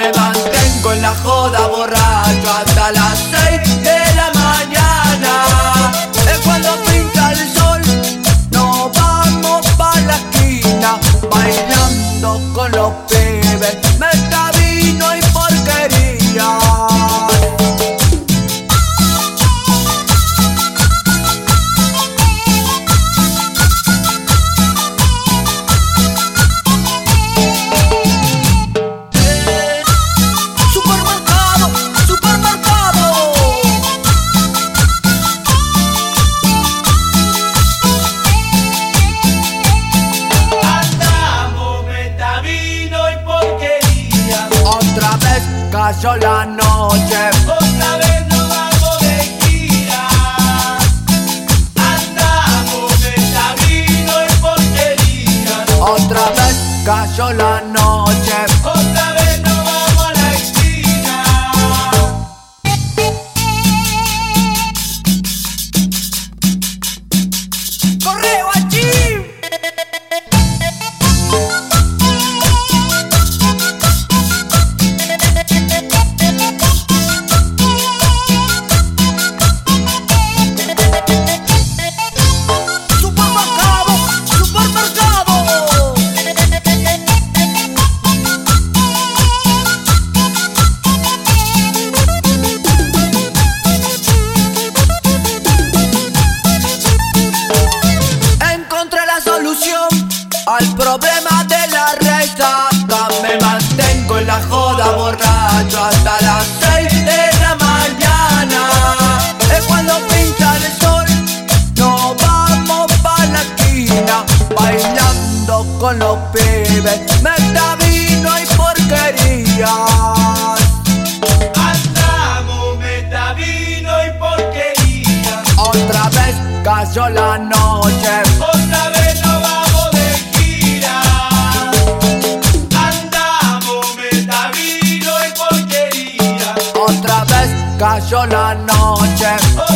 Me mantengo en la joda borracho hasta las seis de la mañana. Es cuando pinta el sol, nos vamos pa' la esquina, bailando con los pibes. Meta vez cayó la noche. Otra vez nos vamos de gira. Andamos, metavino y porquería. Otra vez cayó la al problema de la resaca. Me mantengo en la joda borracho hasta las seis de la mañana. Es cuando pinta el sol, nos vamos pa' la esquina, bailando con los pibes. Meta vino y porquería. Andamos, metavino y porquería. Otra vez cayó la noche. cayó la noche.